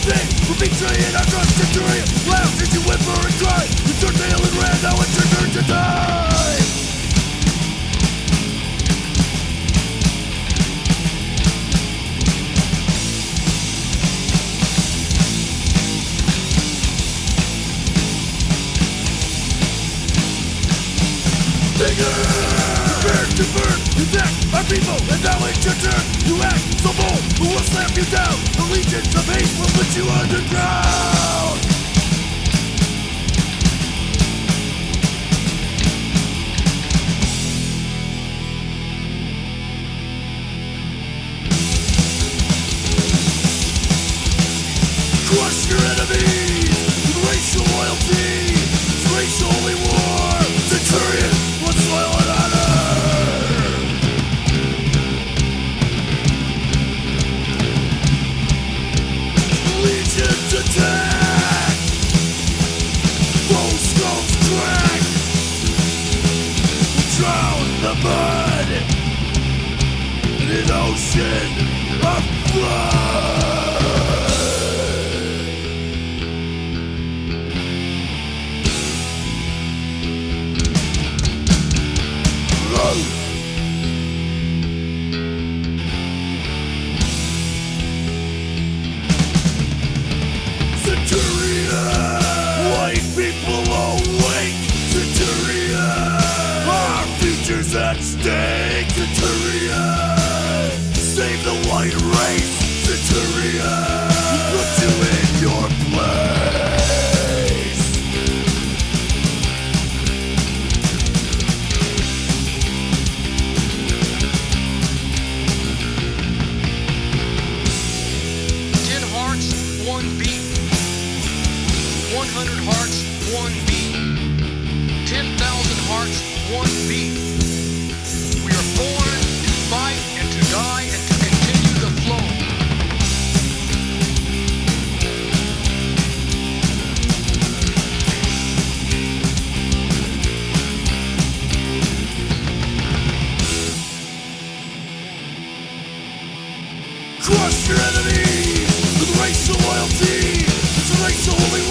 thing for betraying our centurion. Laugh as you whimper and cry. You turn pale and red, now it's your turn to die. Bigger! Prepare to burn, attack our people, and now it's your turn. You act so bold, who will slam you down? The legions of hate will put you underground. Crush your enemies an ocean of blood. Centurion! White people awake! Centurion! Our future's at stake! 100 hearts, one beat. 10,000 hearts, one beat. We are born to fight and to die and to continue the flow. Crush your enemies with racial loyalty. It's a racial holy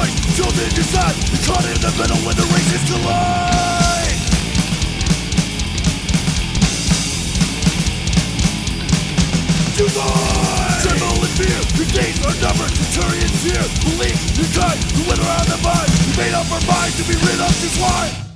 made the choice, chosen your side! You're caught in the middle when the races collide! Divide! Tremble in fear! Your days are numbered! Centurions here! Believe your kind! The winner on the vine! We made up our minds to be rid of this line!